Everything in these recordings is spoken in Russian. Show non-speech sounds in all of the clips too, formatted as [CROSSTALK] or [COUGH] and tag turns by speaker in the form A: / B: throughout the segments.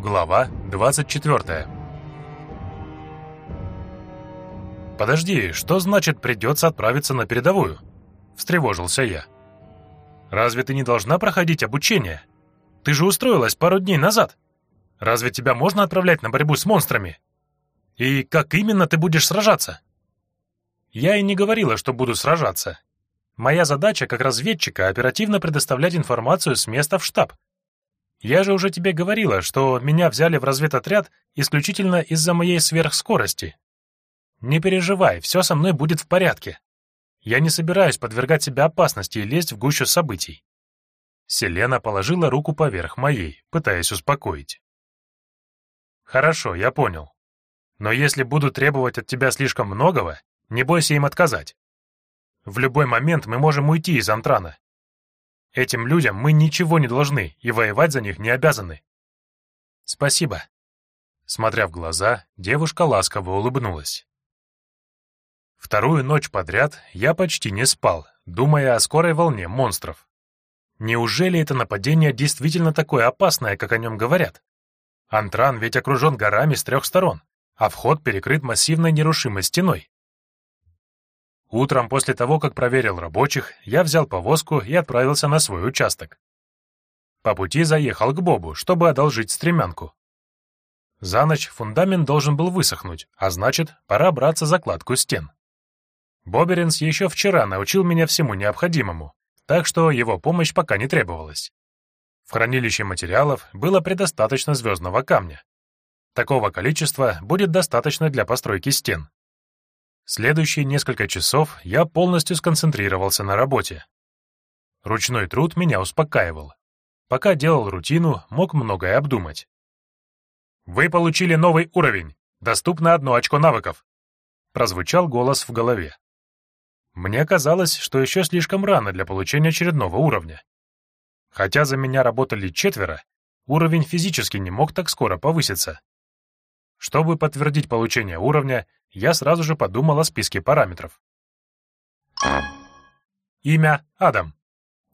A: Глава 24 «Подожди, что значит придется отправиться на передовую?» — встревожился я. «Разве ты не должна проходить обучение? Ты же устроилась пару дней назад. Разве тебя можно отправлять на борьбу с монстрами? И как именно ты будешь сражаться?» Я и не говорила, что буду сражаться. Моя задача как разведчика оперативно предоставлять информацию с места в штаб, я же уже тебе говорила, что меня взяли в разведотряд исключительно из-за моей сверхскорости. Не переживай, все со мной будет в порядке. Я не собираюсь подвергать себя опасности и лезть в гущу событий. Селена положила руку поверх моей, пытаясь успокоить. Хорошо, я понял. Но если буду требовать от тебя слишком многого, не бойся им отказать. В любой момент мы можем уйти из Антрана. Этим людям мы ничего не должны и воевать за них не обязаны. Спасибо. Смотря в глаза, девушка ласково улыбнулась. Вторую ночь подряд я почти не спал, думая о скорой волне монстров. Неужели это нападение действительно такое опасное, как о нем говорят? Антран ведь окружен горами с трех сторон, а вход перекрыт массивной нерушимой стеной. Утром после того, как проверил рабочих, я взял повозку и отправился на свой участок. По пути заехал к Бобу, чтобы одолжить стремянку. За ночь фундамент должен был высохнуть, а значит, пора браться за кладку стен. Боберинс еще вчера научил меня всему необходимому, так что его помощь пока не требовалась. В хранилище материалов было предостаточно звездного камня. Такого количества будет достаточно для постройки стен. Следующие несколько часов я полностью сконцентрировался на работе. Ручной труд меня успокаивал. Пока делал рутину, мог многое обдумать. «Вы получили новый уровень. Доступно одно очко навыков», — прозвучал голос в голове. Мне казалось, что еще слишком рано для получения очередного уровня. Хотя за меня работали четверо, уровень физически не мог так скоро повыситься. Чтобы подтвердить получение уровня, я сразу же подумал о списке параметров. Имя — Адам.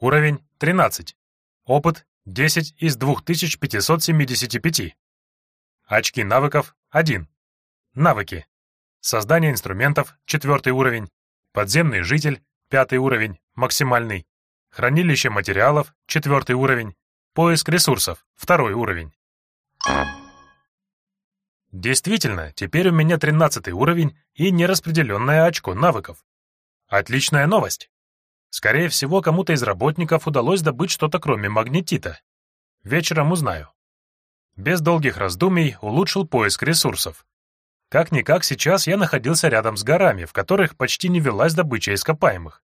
A: Уровень — 13. Опыт — 10 из 2575. Очки навыков — 1. Навыки. Создание инструментов — 4 уровень. Подземный житель — 5 уровень, максимальный. Хранилище материалов — 4 уровень. Поиск ресурсов — 2 уровень. Действительно, теперь у меня тринадцатый уровень и нераспределенное очко навыков. Отличная новость. Скорее всего, кому-то из работников удалось добыть что-то кроме магнетита. Вечером узнаю. Без долгих раздумий улучшил поиск ресурсов. Как-никак сейчас я находился рядом с горами, в которых почти не велась добыча ископаемых.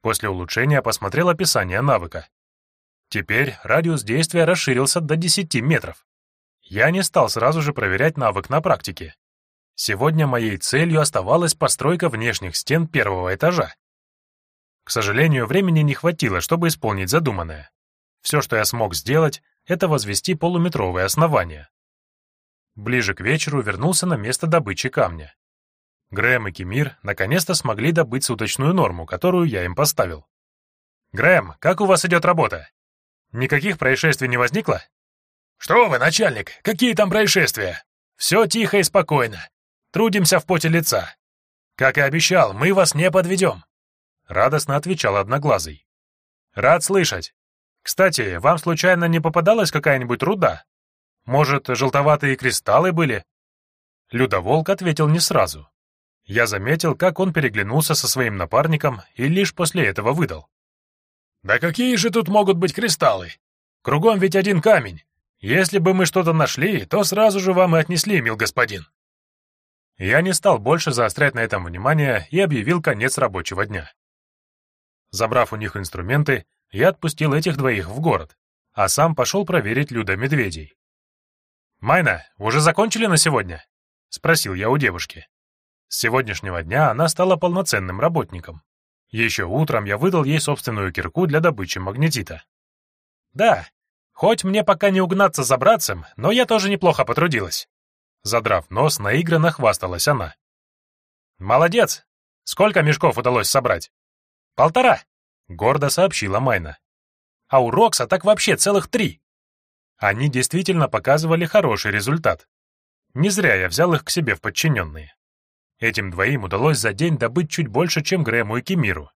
A: После улучшения посмотрел описание навыка. Теперь радиус действия расширился до 10 метров. Я не стал сразу же проверять навык на практике. Сегодня моей целью оставалась постройка внешних стен первого этажа. К сожалению, времени не хватило, чтобы исполнить задуманное. Все, что я смог сделать, это возвести полуметровое основание. Ближе к вечеру вернулся на место добычи камня. Грэм и Кемир наконец-то смогли добыть суточную норму, которую я им поставил. «Грэм, как у вас идет работа? Никаких происшествий не возникло?» «Что вы, начальник, какие там происшествия? Все тихо и спокойно. Трудимся в поте лица. Как и обещал, мы вас не подведем», — радостно отвечал Одноглазый. «Рад слышать. Кстати, вам случайно не попадалась какая-нибудь руда? Может, желтоватые кристаллы были?» Людоволк ответил не сразу. Я заметил, как он переглянулся со своим напарником и лишь после этого выдал. «Да какие же тут могут быть кристаллы? Кругом ведь один камень. Если бы мы что-то нашли, то сразу же вам и отнесли, мил господин». Я не стал больше заострять на этом внимание и объявил конец рабочего дня. Забрав у них инструменты, я отпустил этих двоих в город, а сам пошел проверить Люда-медведей. «Майна, уже закончили на сегодня?» — спросил я у девушки. С сегодняшнего дня она стала полноценным работником. Еще утром я выдал ей собственную кирку для добычи магнетита. «Да, Хоть мне пока не угнаться за братцем, но я тоже неплохо потрудилась. Задрав нос, наигранно хвасталась она. «Молодец! Сколько мешков удалось собрать?» «Полтора», — гордо сообщила Майна. «А у Рокса так вообще целых три. Они действительно показывали хороший результат. Не зря я взял их к себе в подчиненные. Этим двоим удалось за день добыть чуть больше, чем Грэму и Кемиру.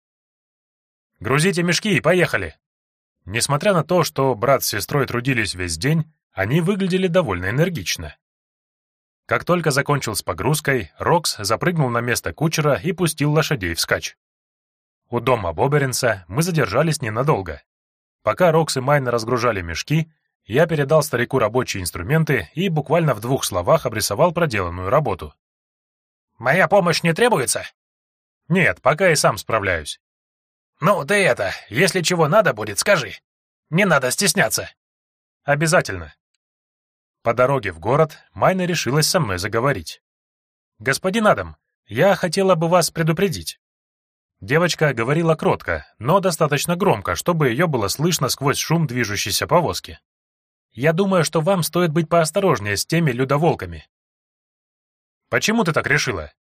A: «Грузите мешки и поехали!» Несмотря на то, что брат с сестрой трудились весь день, они выглядели довольно энергично. Как только закончил с погрузкой, Рокс запрыгнул на место кучера и пустил лошадей вскачь. У дома Боберинса мы задержались ненадолго. Пока Рокс и Майна разгружали мешки, я передал старику рабочие инструменты и буквально в двух словах обрисовал проделанную работу. «Моя помощь не требуется?» «Нет, пока и сам справляюсь». «Ну, ты это, если чего надо будет, скажи. Не надо стесняться». «Обязательно». По дороге в город Майна решилась со мной заговорить. «Господин Адам, я хотела бы вас предупредить». Девочка говорила кротко, но достаточно громко, чтобы ее было слышно сквозь шум движущейся повозки. Я думаю, что вам стоит быть поосторожнее с теми людоволками. Почему ты так решила?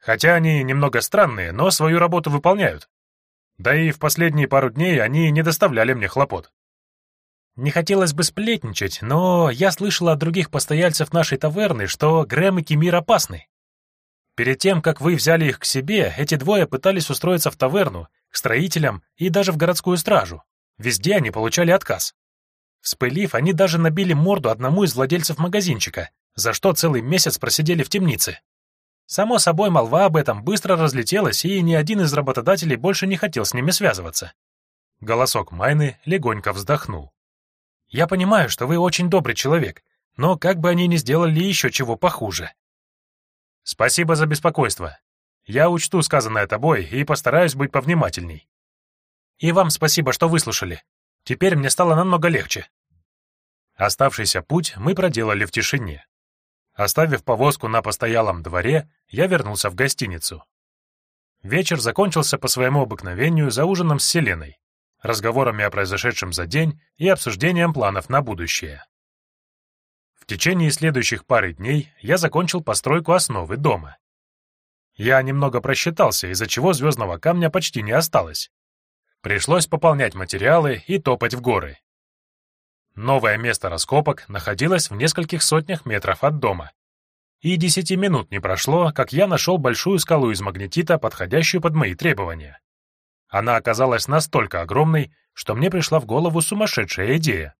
A: Хотя они немного странные, но свою работу выполняют. Да и в последние пару дней они не доставляли мне хлопот. Не хотелось бы сплетничать, но я слышала от других постояльцев нашей таверны, что Грэм и Кемир опасны. Перед тем, как вы взяли их к себе, эти двое пытались устроиться в таверну, к строителям и даже в городскую стражу. Везде они получали отказ. Вспылив, они даже набили морду одному из владельцев магазинчика, за что целый месяц просидели в темнице. Само собой, молва об этом быстро разлетелась, и ни один из работодателей больше не хотел с ними связываться. Голосок Майны легонько вздохнул. «Я понимаю, что вы очень добрый человек, но как бы они ни сделали еще чего похуже». «Спасибо за беспокойство. Я учту сказанное тобой и постараюсь быть повнимательней». «И вам спасибо, что выслушали. Теперь мне стало намного легче. Оставшийся путь мы проделали в тишине. Оставив повозку на постоялом дворе, я вернулся в гостиницу. Вечер закончился по своему обыкновению за ужином с Селеной, разговорами о произошедшем за день и обсуждением планов на будущее. В течение следующих пары дней я закончил постройку основы дома. Я немного просчитался, из-за чего звездного камня почти не осталось. Пришлось пополнять материалы и топать в горы. Новое место раскопок находилось в нескольких сотнях метров от дома. И десяти минут не прошло, как я нашел большую скалу из магнетита, подходящую под мои требования. Она оказалась настолько огромной, что мне пришла в голову сумасшедшая идея.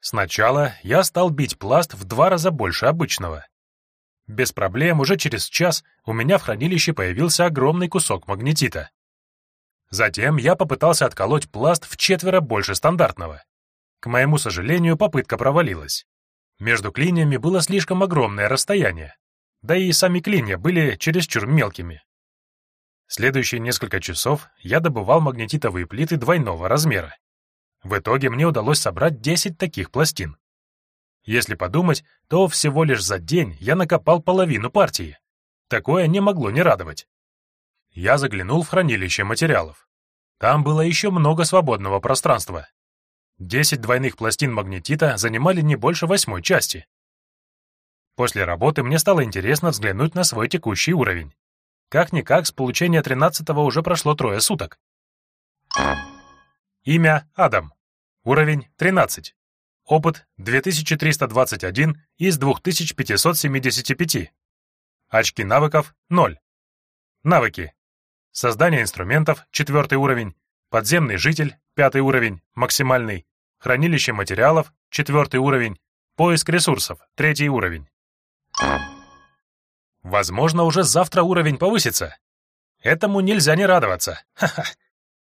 A: Сначала я стал бить пласт в два раза больше обычного. Без проблем уже через час у меня в хранилище появился огромный кусок магнетита. Затем я попытался отколоть пласт в четверо больше стандартного. К моему сожалению, попытка провалилась. Между клиньями было слишком огромное расстояние, да и сами клинья были чересчур мелкими. Следующие несколько часов я добывал магнетитовые плиты двойного размера. В итоге мне удалось собрать 10 таких пластин. Если подумать, то всего лишь за день я накопал половину партии. Такое не могло не радовать. Я заглянул в хранилище материалов. Там было еще много свободного пространства, Десять двойных пластин магнетита занимали не больше восьмой части. После работы мне стало интересно взглянуть на свой текущий уровень. Как-никак, с получения тринадцатого уже прошло трое суток. Имя — Адам. Уровень — 13. Опыт — 2321 из 2575. Очки навыков — 0. Навыки. Создание инструментов — 4 уровень. Подземный житель пятый уровень, максимальный, хранилище материалов, четвертый уровень, поиск ресурсов, третий уровень. Возможно, уже завтра уровень повысится. Этому нельзя не радоваться. [LAUGHS] Ха-ха.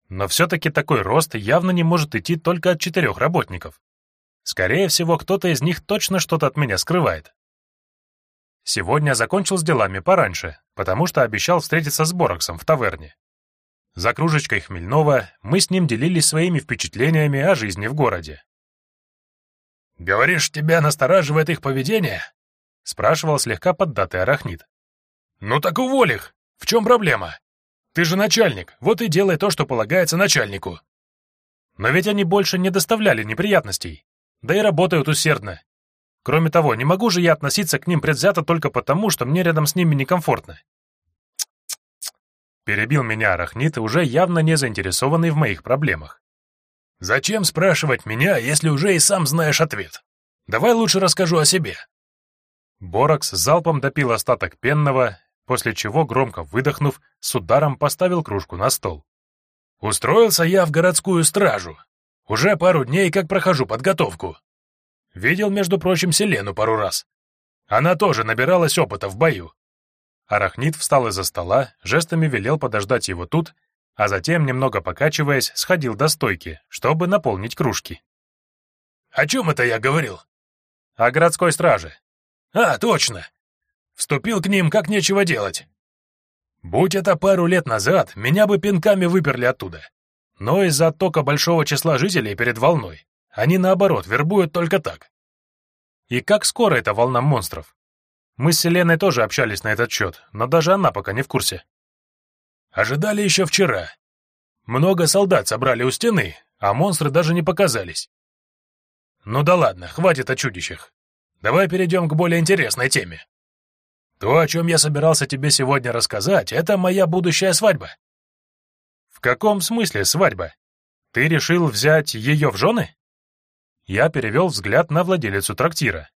A: Но все-таки такой рост явно не может идти только от четырех работников. Скорее всего, кто-то из них точно что-то от меня скрывает. Сегодня закончил с делами пораньше, потому что обещал встретиться с Бороксом в таверне. За кружечкой хмельного мы с ним делились своими впечатлениями о жизни в городе. «Говоришь, тебя настораживает их поведение?» — спрашивал слегка поддатый арахнит. «Ну так уволь их! В чем проблема? Ты же начальник, вот и делай то, что полагается начальнику». Но ведь они больше не доставляли неприятностей, да и работают усердно. Кроме того, не могу же я относиться к ним предвзято только потому, что мне рядом с ними некомфортно. Перебил меня арахнит, уже явно не заинтересованный в моих проблемах.
B: «Зачем спрашивать меня, если уже и сам знаешь ответ? Давай лучше расскажу о себе».
A: Боракс залпом допил остаток пенного, после чего, громко выдохнув, с ударом поставил кружку на стол.
B: «Устроился я в городскую стражу. Уже пару дней как прохожу подготовку. Видел, между прочим, Селену пару раз. Она тоже набиралась опыта в бою.
A: Арахнит встал из-за стола, жестами велел подождать его тут, а затем, немного покачиваясь, сходил до стойки, чтобы наполнить кружки.
B: «О чем это я говорил?»
A: «О городской страже».
B: «А, точно! Вступил к ним, как нечего делать. Будь это пару лет назад, меня бы пинками выперли оттуда. Но из-за оттока большого числа жителей перед волной они, наоборот, вербуют только так.
A: И как скоро эта волна монстров? Мы с Селеной тоже общались на этот счет, но даже она пока не в курсе.
B: Ожидали еще вчера. Много солдат собрали у стены, а монстры даже не показались. Ну да ладно, хватит о чудищах. Давай перейдем к более интересной теме. То, о чем я собирался тебе сегодня рассказать, это моя будущая свадьба.
A: В каком смысле свадьба? Ты решил взять ее в жены? Я перевел взгляд на владелицу трактира.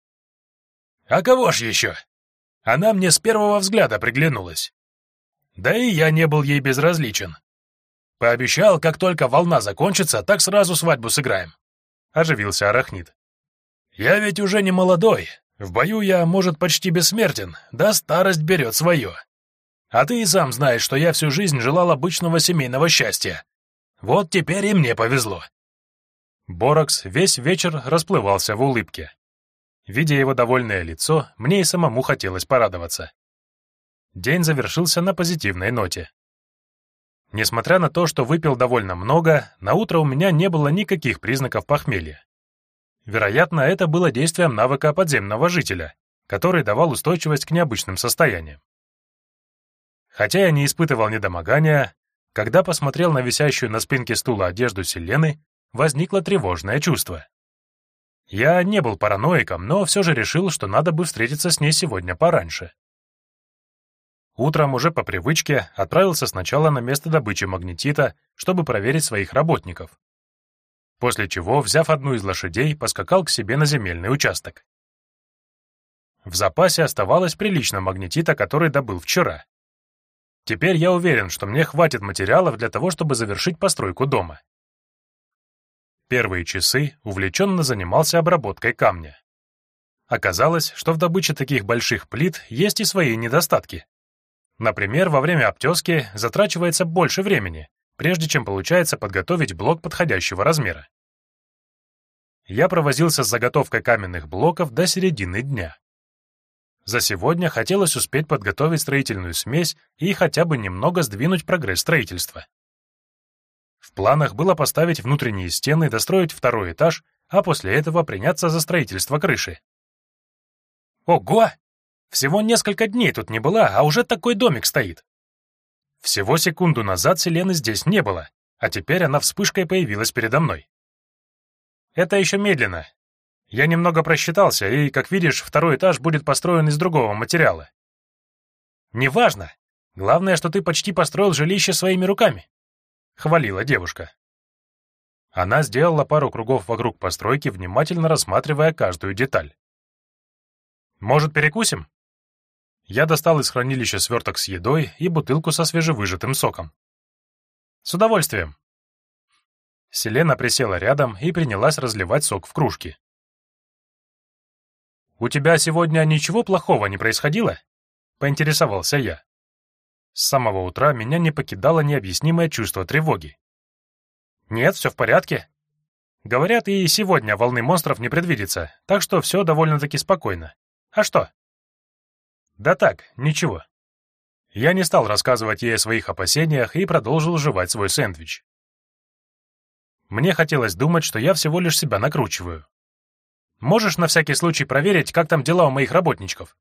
B: «А кого ж еще? Она мне с первого взгляда приглянулась. Да и я не был ей безразличен. Пообещал, как только волна закончится, так сразу свадьбу сыграем».
A: Оживился Арахнит.
B: «Я ведь уже не молодой. В бою я, может, почти бессмертен, да старость берет свое. А ты и сам знаешь, что я всю жизнь желал обычного семейного счастья. Вот теперь и мне повезло.
A: Боракс весь вечер расплывался в улыбке. Видя его довольное лицо, мне и самому хотелось порадоваться. День завершился на позитивной ноте. Несмотря на то, что выпил довольно много, на утро у меня не было никаких признаков похмелья. Вероятно, это было действием навыка подземного жителя, который давал устойчивость к необычным состояниям. Хотя я не испытывал недомогания, когда посмотрел на висящую на спинке стула одежду Селены, возникло тревожное чувство. Я не был параноиком, но все же решил, что надо бы встретиться с ней сегодня пораньше. Утром уже по привычке отправился сначала на место добычи магнетита, чтобы проверить своих работников. После чего, взяв одну из лошадей, поскакал к себе на земельный участок. В запасе оставалось прилично магнетита, который добыл вчера. Теперь я уверен, что мне хватит материалов для того, чтобы завершить постройку дома. Первые часы увлеченно занимался обработкой камня. Оказалось, что в добыче таких больших плит есть и свои недостатки. Например, во время обтески затрачивается больше времени, прежде чем получается подготовить блок подходящего размера. Я провозился с заготовкой каменных блоков до середины дня. За сегодня хотелось успеть подготовить строительную смесь и хотя бы немного сдвинуть прогресс строительства. В планах было поставить внутренние стены, достроить второй этаж, а после этого приняться за строительство крыши. Ого! Всего несколько дней тут не была, а уже такой домик стоит. Всего секунду назад Селены здесь не было, а теперь она вспышкой появилась передо мной. Это еще медленно. Я немного просчитался, и, как видишь, второй этаж будет построен из другого материала. Неважно. Главное, что ты почти построил жилище своими руками хвалила девушка. Она сделала пару кругов вокруг постройки, внимательно рассматривая каждую деталь. «Может, перекусим?» Я достал из хранилища сверток с едой и бутылку со свежевыжатым соком. «С удовольствием!» Селена присела рядом и принялась разливать сок в кружки. «У тебя сегодня ничего плохого не происходило?» — поинтересовался я. С самого утра меня не покидало необъяснимое чувство тревоги. Нет, все в порядке. Говорят, и сегодня волны монстров не предвидится, так что все довольно-таки спокойно. А что? Да так, ничего. Я не стал рассказывать ей о своих опасениях и продолжил жевать свой сэндвич. Мне хотелось думать, что я всего лишь себя накручиваю. Можешь на всякий случай проверить, как там дела у моих работничков?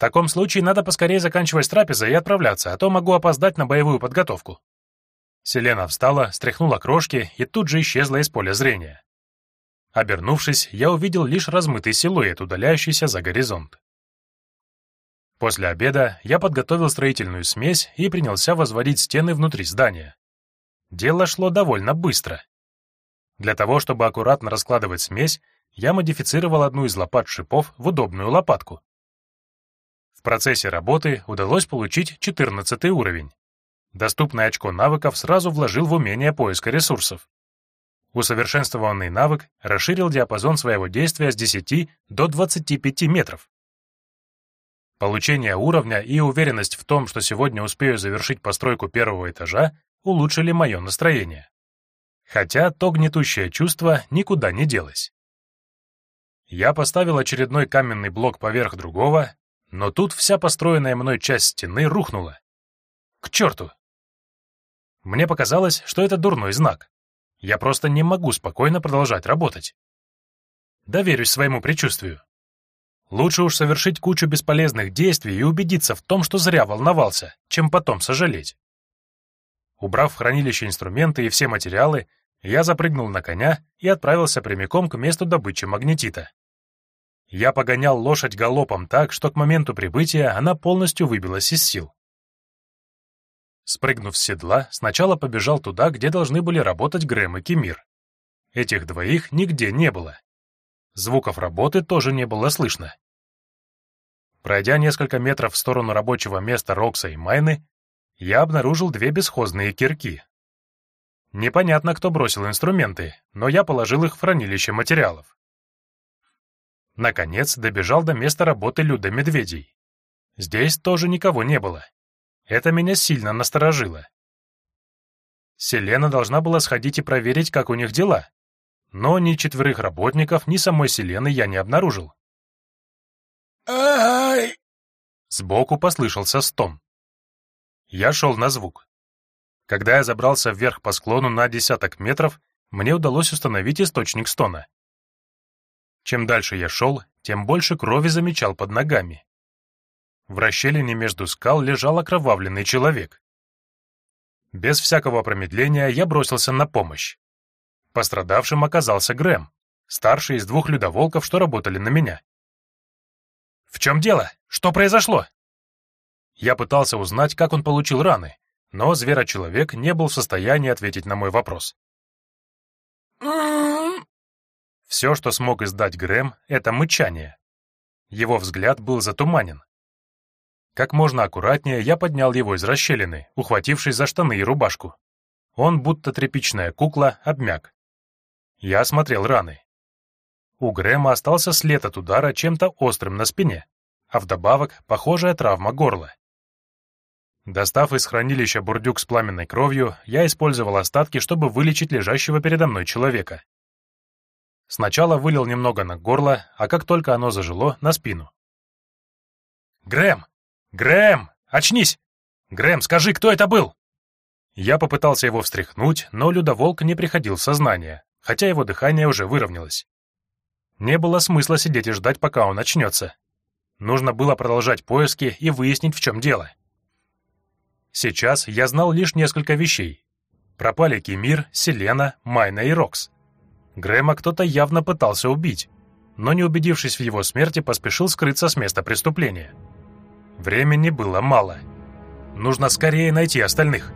A: Таком случае надо поскорее заканчивать с трапезой и отправляться, а то могу опоздать на боевую подготовку». Селена встала, стряхнула крошки и тут же исчезла из поля зрения. Обернувшись, я увидел лишь размытый силуэт, удаляющийся за горизонт. После обеда я подготовил строительную смесь и принялся возводить стены внутри здания. Дело шло довольно быстро. Для того, чтобы аккуратно раскладывать смесь, я модифицировал одну из лопат шипов в удобную лопатку. В процессе работы удалось получить 14 уровень. Доступное очко навыков сразу вложил в умение поиска ресурсов. Усовершенствованный навык расширил диапазон своего действия с 10 до 25 метров. Получение уровня и уверенность в том, что сегодня успею завершить постройку первого этажа, улучшили мое настроение. Хотя то гнетущее чувство никуда не делось. Я поставил очередной каменный блок поверх другого, но тут вся построенная мной часть стены рухнула. К черту! Мне показалось, что это дурной знак. Я просто не могу спокойно продолжать работать. Доверюсь своему предчувствию. Лучше уж совершить кучу бесполезных действий и убедиться в том, что зря волновался, чем потом сожалеть. Убрав в хранилище инструменты и все материалы, я запрыгнул на коня и отправился прямиком к месту добычи магнетита. Я погонял лошадь галопом так, что к моменту прибытия она полностью выбилась из сил. Спрыгнув с седла, сначала побежал туда, где должны были работать Грэм и Кемир. Этих двоих нигде не было. Звуков работы тоже не было слышно. Пройдя несколько метров в сторону рабочего места Рокса и Майны, я обнаружил две бесхозные кирки. Непонятно, кто бросил инструменты, но я положил их в хранилище материалов. Наконец добежал до места работы Люда Медведей. Здесь тоже никого не было. Это меня сильно насторожило. Селена должна была сходить и проверить, как у них дела, но ни четверых работников, ни самой Селены я не обнаружил.
B: «Ай!»
A: Сбоку послышался стон. Я шел на звук. Когда я забрался вверх по склону на десяток метров, мне удалось установить источник стона. Чем дальше я шел, тем больше крови замечал под ногами. В расщелине между скал лежал окровавленный человек. Без всякого промедления я бросился на помощь. Пострадавшим оказался Грэм, старший из двух людоволков, что работали на меня. «В чем дело? Что произошло?» Я пытался узнать, как он получил раны, но зверочеловек не был в состоянии ответить на мой вопрос. Все, что смог издать Грэм, — это мычание. Его взгляд был затуманен. Как можно аккуратнее я поднял его из расщелины, ухватившись за штаны и рубашку. Он, будто тряпичная кукла, обмяк. Я осмотрел раны. У Грэма остался след от удара чем-то острым на спине, а вдобавок похожая травма горла. Достав из хранилища бурдюк с пламенной кровью, я использовал остатки, чтобы вылечить лежащего передо мной человека. Сначала вылил немного на горло, а как только оно зажило, на спину. «Грэм! Грэм! Очнись! Грэм, скажи, кто это был?» Я попытался его встряхнуть, но людоволк не приходил в сознание, хотя его дыхание уже выровнялось. Не было смысла сидеть и ждать, пока он очнется. Нужно было продолжать поиски и выяснить, в чем дело. Сейчас я знал лишь несколько вещей. Пропали Кемир, Селена, Майна и Рокс. Грэма кто-то явно пытался убить, но не убедившись в его смерти, поспешил скрыться с места преступления. Времени было мало. Нужно скорее найти остальных.